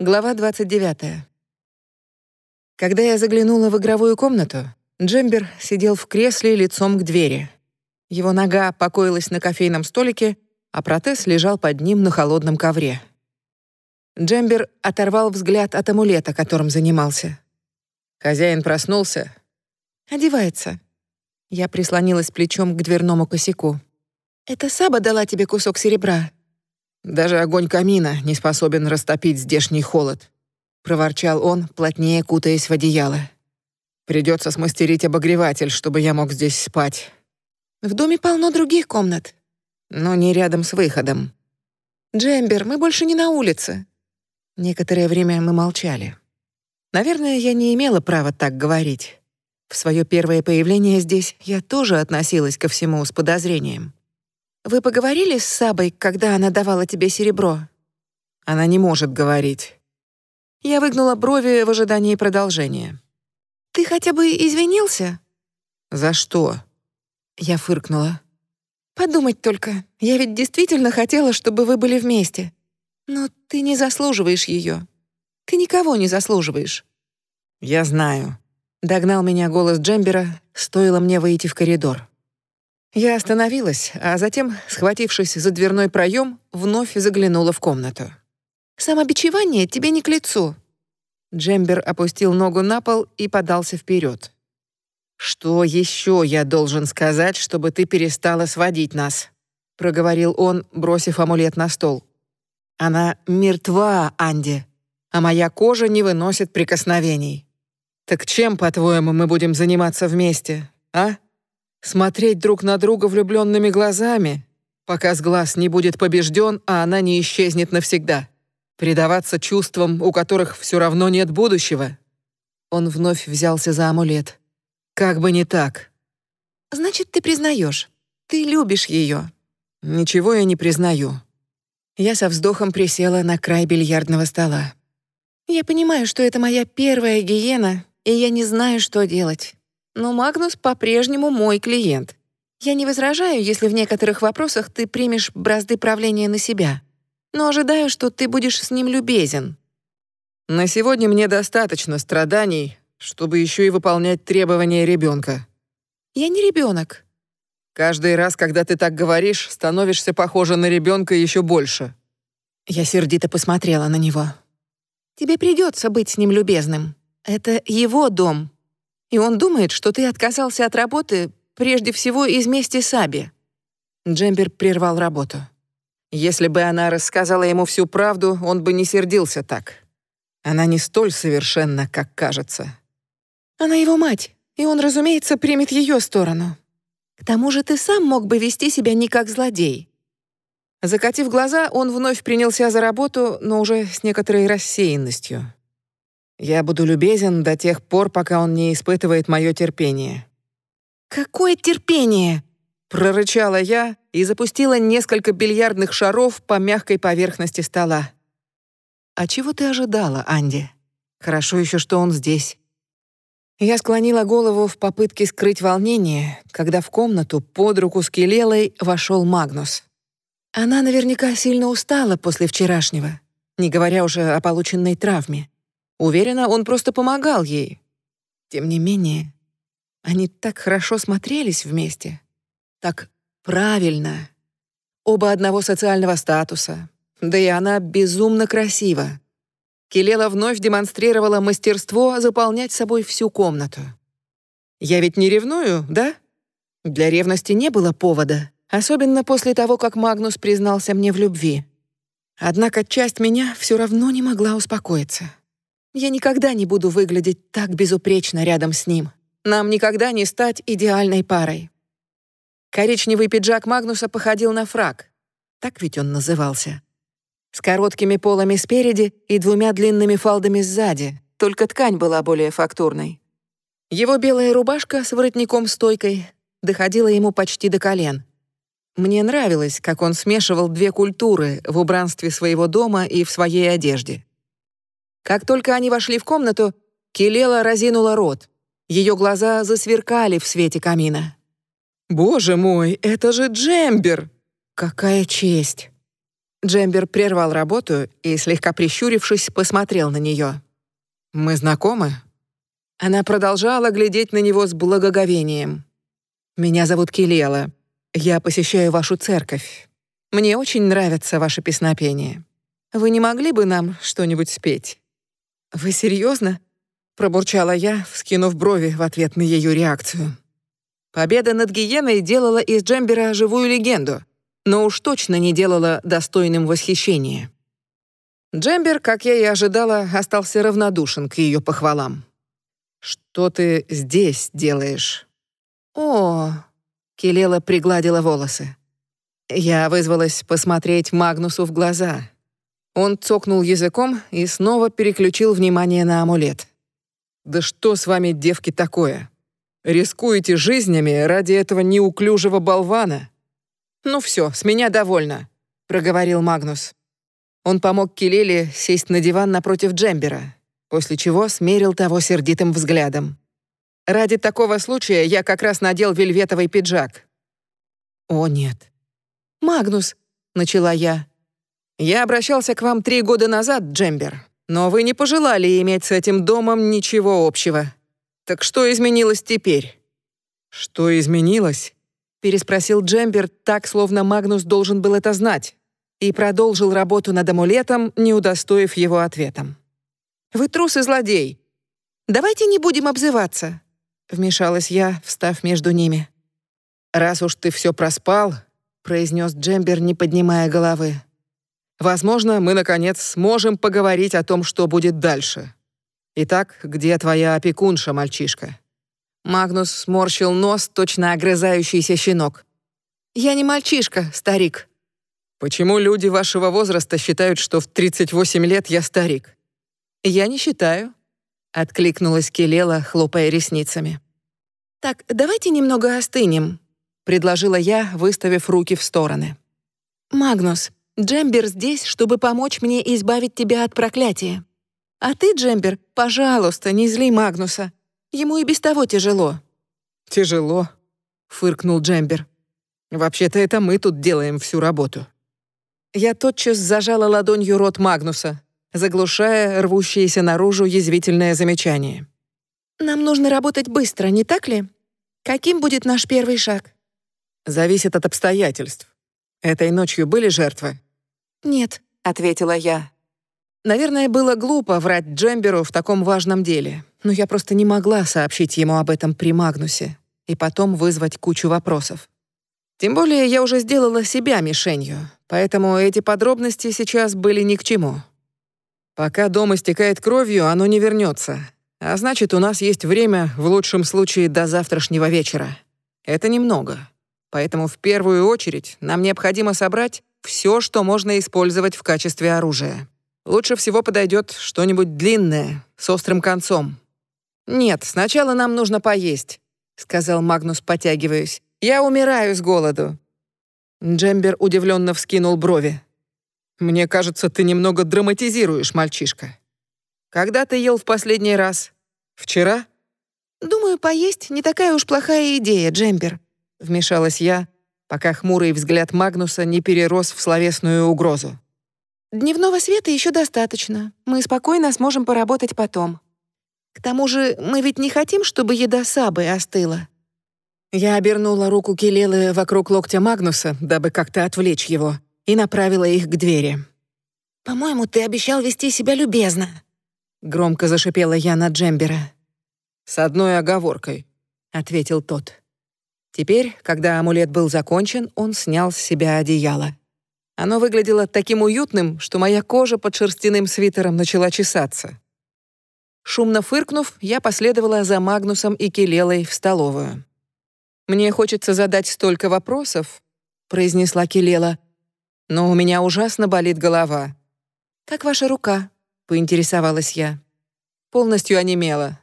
Глава 29. Когда я заглянула в игровую комнату, Джембер сидел в кресле лицом к двери. Его нога покоилась на кофейном столике, а протез лежал под ним на холодном ковре. Джембер оторвал взгляд от амулета, которым занимался. Хозяин проснулся. «Одевается». Я прислонилась плечом к дверному косяку. «Это Саба дала тебе кусок серебра?» Даже огонь камина не способен растопить здешний холод, проворчал он, плотнее кутаясь в одеяло. Придется смастерить обогреватель, чтобы я мог здесь спать. В доме полно других комнат, но не рядом с выходом. Джембер, мы больше не на улице. Некоторое время мы молчали. Наверное, я не имела права так говорить. В свое первое появление здесь я тоже относилась ко всему с подозрением. Вы поговорили с Сабой, когда она давала тебе серебро? Она не может говорить. Я выгнула брови в ожидании продолжения. Ты хотя бы извинился? За что? Я фыркнула. Подумать только, я ведь действительно хотела, чтобы вы были вместе. Но ты не заслуживаешь ее. Ты никого не заслуживаешь. Я знаю. Догнал меня голос Джембера, стоило мне выйти в коридор. Я остановилась, а затем, схватившись за дверной проем, вновь заглянула в комнату. «Самобичевание тебе не к лицу». Джембер опустил ногу на пол и подался вперед. «Что еще я должен сказать, чтобы ты перестала сводить нас?» — проговорил он, бросив амулет на стол. «Она мертва, Анди, а моя кожа не выносит прикосновений. Так чем, по-твоему, мы будем заниматься вместе, а?» Смотреть друг на друга влюбленными глазами, пока с глаз не будет побежден, а она не исчезнет навсегда. Предаваться чувствам, у которых все равно нет будущего. Он вновь взялся за амулет. Как бы не так. Значит, ты признаешь. Ты любишь ее. Ничего я не признаю. Я со вздохом присела на край бильярдного стола. Я понимаю, что это моя первая гиена, и я не знаю, что делать. Но Магнус по-прежнему мой клиент. Я не возражаю, если в некоторых вопросах ты примешь бразды правления на себя. Но ожидаю, что ты будешь с ним любезен. На сегодня мне достаточно страданий, чтобы еще и выполнять требования ребенка. Я не ребенок. Каждый раз, когда ты так говоришь, становишься похожа на ребенка еще больше. Я сердито посмотрела на него. Тебе придется быть с ним любезным. Это его дом, и он думает, что ты отказался от работы прежде всего из мести Саби». Джембер прервал работу. Если бы она рассказала ему всю правду, он бы не сердился так. Она не столь совершенна, как кажется. Она его мать, и он, разумеется, примет ее сторону. К тому же ты сам мог бы вести себя не как злодей. Закатив глаза, он вновь принялся за работу, но уже с некоторой рассеянностью. Я буду любезен до тех пор, пока он не испытывает мое терпение». «Какое терпение?» — прорычала я и запустила несколько бильярдных шаров по мягкой поверхности стола. «А чего ты ожидала, Анди? Хорошо еще, что он здесь». Я склонила голову в попытке скрыть волнение, когда в комнату под руку с Келелой вошел Магнус. Она наверняка сильно устала после вчерашнего, не говоря уже о полученной травме. Уверена, он просто помогал ей. Тем не менее, они так хорошо смотрелись вместе. Так правильно. Оба одного социального статуса. Да и она безумно красива. Келела вновь демонстрировала мастерство заполнять собой всю комнату. Я ведь не ревную, да? Для ревности не было повода, особенно после того, как Магнус признался мне в любви. Однако часть меня все равно не могла успокоиться. Я никогда не буду выглядеть так безупречно рядом с ним. Нам никогда не стать идеальной парой. Коричневый пиджак Магнуса походил на фрак. Так ведь он назывался. С короткими полами спереди и двумя длинными фалдами сзади, только ткань была более фактурной. Его белая рубашка с воротником-стойкой доходила ему почти до колен. Мне нравилось, как он смешивал две культуры в убранстве своего дома и в своей одежде. Как только они вошли в комнату, Келела разинула рот. Ее глаза засверкали в свете камина. «Боже мой, это же Джембер! Какая честь!» Джембер прервал работу и, слегка прищурившись, посмотрел на нее. «Мы знакомы?» Она продолжала глядеть на него с благоговением. «Меня зовут Килела. Я посещаю вашу церковь. Мне очень нравится ваше песнопение. Вы не могли бы нам что-нибудь спеть?» «Вы серьезно? пробурчала я, вскинув брови в ответ на ее реакцию. Победа над Гиеной делала из Джембера живую легенду, но уж точно не делала достойным восхищения. Джембер, как я и ожидала, остался равнодушен к ее похвалам. «Что ты здесь делаешь?» «О!» — Келела пригладила волосы. Я вызвалась посмотреть Магнусу в глаза. Он цокнул языком и снова переключил внимание на амулет. «Да что с вами, девки, такое? Рискуете жизнями ради этого неуклюжего болвана?» «Ну все, с меня довольно», — проговорил Магнус. Он помог Келеле сесть на диван напротив Джембера, после чего смерил того сердитым взглядом. «Ради такого случая я как раз надел вельветовый пиджак». «О, нет». «Магнус», — начала я. «Я обращался к вам три года назад, Джембер, но вы не пожелали иметь с этим домом ничего общего. Так что изменилось теперь? Что изменилось? переспросил Джембер так, словно Магнус должен был это знать, и продолжил работу над амулетом, не удостоив его ответом. Вы трус и злодей. Давайте не будем обзываться, вмешалась я, встав между ними. Раз уж ты все проспал, произнес Джембер, не поднимая головы. Возможно, мы, наконец, сможем поговорить о том, что будет дальше. Итак, где твоя опекунша, мальчишка?» Магнус сморщил нос, точно огрызающийся щенок. «Я не мальчишка, старик». «Почему люди вашего возраста считают, что в 38 лет я старик?» «Я не считаю», — откликнулась Келела, хлопая ресницами. «Так, давайте немного остынем», — предложила я, выставив руки в стороны. «Магнус, Джембер здесь, чтобы помочь мне избавить тебя от проклятия. А ты, Джембер, пожалуйста, не зли Магнуса. Ему и без того тяжело». «Тяжело», — фыркнул Джембер. «Вообще-то это мы тут делаем всю работу». Я тотчас зажала ладонью рот Магнуса, заглушая рвущееся наружу язвительное замечание. «Нам нужно работать быстро, не так ли? Каким будет наш первый шаг?» «Зависит от обстоятельств. Этой ночью были жертвы?» «Нет», — ответила я. Наверное, было глупо врать Джемберу в таком важном деле, но я просто не могла сообщить ему об этом при Магнусе и потом вызвать кучу вопросов. Тем более я уже сделала себя мишенью, поэтому эти подробности сейчас были ни к чему. Пока дом истекает кровью, оно не вернется, а значит, у нас есть время, в лучшем случае, до завтрашнего вечера. Это немного. Поэтому в первую очередь нам необходимо собрать все, что можно использовать в качестве оружия. Лучше всего подойдет что-нибудь длинное, с острым концом. Нет, сначала нам нужно поесть, сказал Магнус, потягиваясь. Я умираю с голоду. Джембер удивленно вскинул брови. Мне кажется, ты немного драматизируешь, мальчишка. Когда ты ел в последний раз? Вчера? Думаю, поесть не такая уж плохая идея, Джембер, вмешалась я, пока хмурый взгляд Магнуса не перерос в словесную угрозу. «Дневного света еще достаточно. Мы спокойно сможем поработать потом. К тому же мы ведь не хотим, чтобы еда Сабы остыла». Я обернула руку Келелы вокруг локтя Магнуса, дабы как-то отвлечь его, и направила их к двери. «По-моему, ты обещал вести себя любезно», — громко зашипела я на Джембера. «С одной оговоркой», — ответил тот. Теперь, когда амулет был закончен, он снял с себя одеяло. Оно выглядело таким уютным, что моя кожа под шерстяным свитером начала чесаться. Шумно фыркнув, я последовала за Магнусом и Келелой в столовую. «Мне хочется задать столько вопросов», — произнесла Келела. «Но у меня ужасно болит голова». «Как ваша рука?» — поинтересовалась я. Полностью онемела.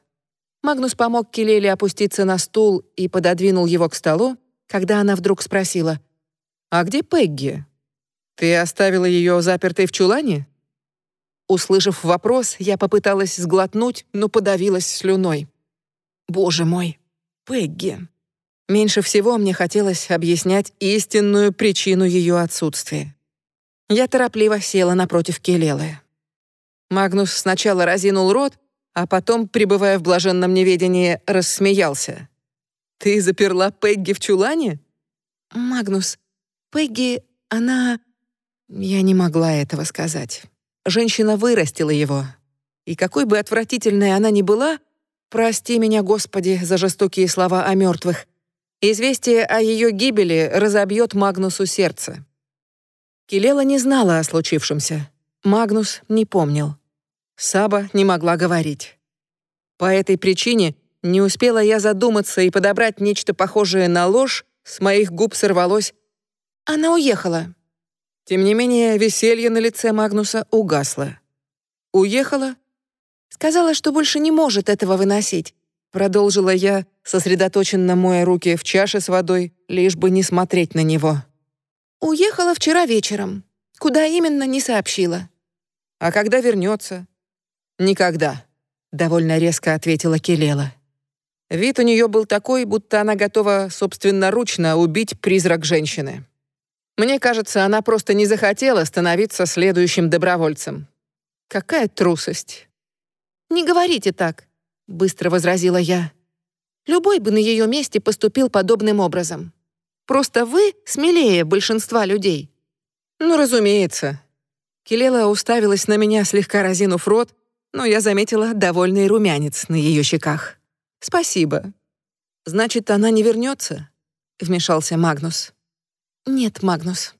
Магнус помог Келеле опуститься на стул и пододвинул его к столу, когда она вдруг спросила, «А где Пегги? Ты оставила ее запертой в чулане?» Услышав вопрос, я попыталась сглотнуть, но подавилась слюной. «Боже мой, Пегги!» Меньше всего мне хотелось объяснять истинную причину ее отсутствия. Я торопливо села напротив Келелы. Магнус сначала разинул рот, а потом, пребывая в блаженном неведении, рассмеялся. «Ты заперла Пегги в чулане?» «Магнус, Пегги, она...» Я не могла этого сказать. Женщина вырастила его. И какой бы отвратительной она ни была, прости меня, Господи, за жестокие слова о мертвых, известие о ее гибели разобьет Магнусу сердце. Келела не знала о случившемся. Магнус не помнил. Саба не могла говорить. По этой причине не успела я задуматься и подобрать нечто похожее на ложь, с моих губ сорвалось «Она уехала». Тем не менее, веселье на лице Магнуса угасло. «Уехала?» Сказала, что больше не может этого выносить. Продолжила я, сосредоточенно моя руки в чаше с водой, лишь бы не смотреть на него. Уехала вчера вечером. Куда именно, не сообщила. А когда вернется? Никогда, довольно резко ответила Келела. Вид у нее был такой, будто она готова собственноручно убить призрак женщины. Мне кажется, она просто не захотела становиться следующим добровольцем. Какая трусость. Не говорите так, быстро возразила я. Любой бы на ее месте поступил подобным образом. Просто вы смелее большинства людей». «Ну, разумеется». Келела уставилась на меня, слегка разинув рот, но я заметила довольный румянец на ее щеках. «Спасибо». «Значит, она не вернется?» — вмешался Магнус. «Нет, Магнус».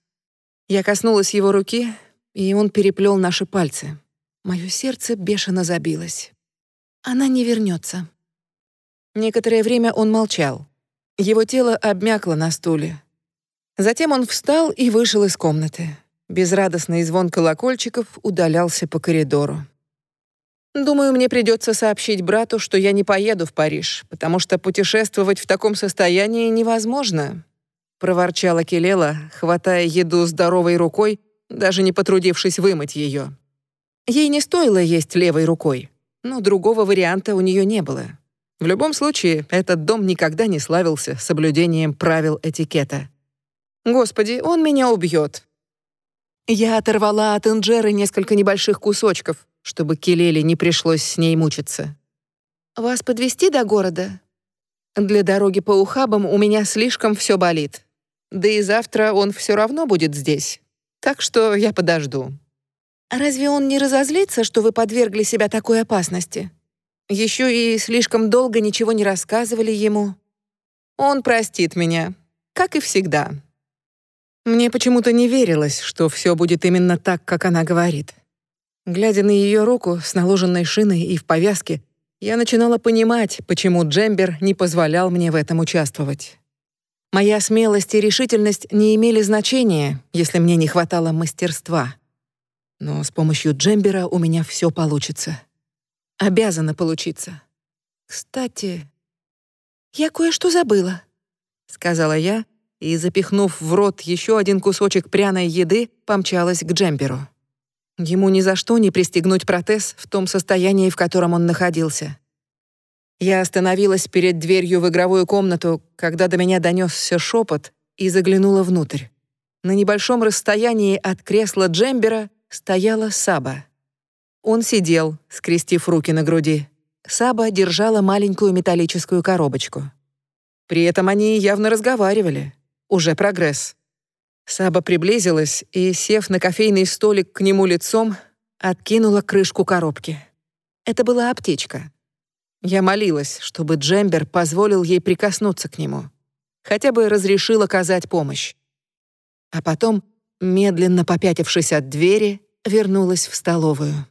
Я коснулась его руки, и он переплел наши пальцы. Мое сердце бешено забилось. «Она не вернется». Некоторое время он молчал. Его тело обмякло на стуле. Затем он встал и вышел из комнаты. Безрадостный звон колокольчиков удалялся по коридору. Думаю, мне придется сообщить брату, что я не поеду в Париж, потому что путешествовать в таком состоянии невозможно, проворчала Келела, хватая еду здоровой рукой, даже не потрудившись вымыть ее. Ей не стоило есть левой рукой, но другого варианта у нее не было. В любом случае, этот дом никогда не славился соблюдением правил этикета. Господи, он меня убьет. Я оторвала от инжеры несколько небольших кусочков, чтобы Келели не пришлось с ней мучиться. Вас подвести до города? Для дороги по ухабам у меня слишком все болит. Да и завтра он все равно будет здесь. Так что я подожду. Разве он не разозлится, что вы подвергли себя такой опасности? Еще и слишком долго ничего не рассказывали ему. Он простит меня, как и всегда. Мне почему-то не верилось, что все будет именно так, как она говорит. Глядя на ее руку с наложенной шиной и в повязке, я начинала понимать, почему Джембер не позволял мне в этом участвовать. Моя смелость и решительность не имели значения, если мне не хватало мастерства. Но с помощью Джембера у меня все получится. Обязана получиться. Кстати, я кое-что забыла, сказала я и, запихнув в рот еще один кусочек пряной еды, помчалась к Джемперу. Ему ни за что не пристегнуть протез в том состоянии, в котором он находился. Я остановилась перед дверью в игровую комнату, когда до меня донесся шепот, и заглянула внутрь. На небольшом расстоянии от кресла Джембера стояла Саба. Он сидел, скрестив руки на груди. Саба держала маленькую металлическую коробочку. При этом они явно разговаривали. Уже прогресс. Саба приблизилась и, сев на кофейный столик к нему лицом, откинула крышку коробки. Это была аптечка. Я молилась, чтобы Джембер позволил ей прикоснуться к нему. Хотя бы разрешил оказать помощь. А потом, медленно попятившись от двери, вернулась в столовую.